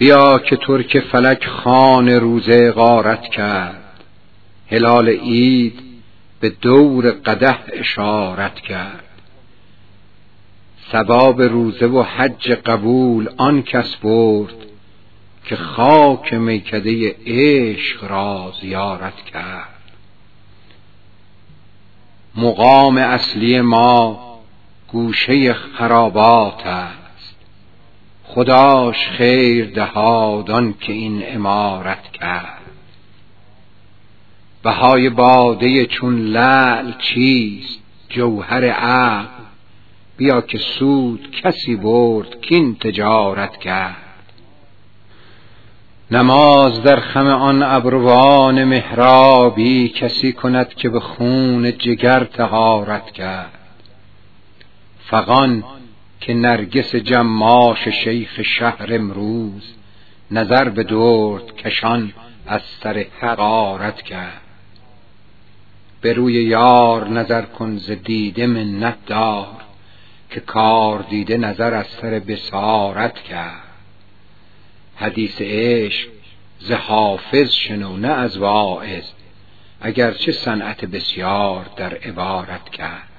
بیا که ترک فلک خان روزه غارت کرد. هلال عید به دور قده اشارت کرد. ثواب روزه و حج قبول آن کس برد که خاک میکده عشق را زیارت کرد. مقام اصلی ما گوشه خرابات است. خداش خیر دهاد که این امارت کرد. بهای باده چون لعل چیست جوهر عقل بیا که سود کسی برد کین تجارت کرد. نماز در خم آن ابروان محرابی کسی کند که به خون جگر تهارت کرد. فغان که نرگس جماش شیخ شهر امروز نظر به درد کشان از سر حقارت کرد. به روی یار نظر کن ز دیده منت دار که کار دیده نظر از سر بسارت کرد. حدیث عشق ز حافظ شنو نه از واعظ اگرچه صنعت بسیار در عبارت کرد.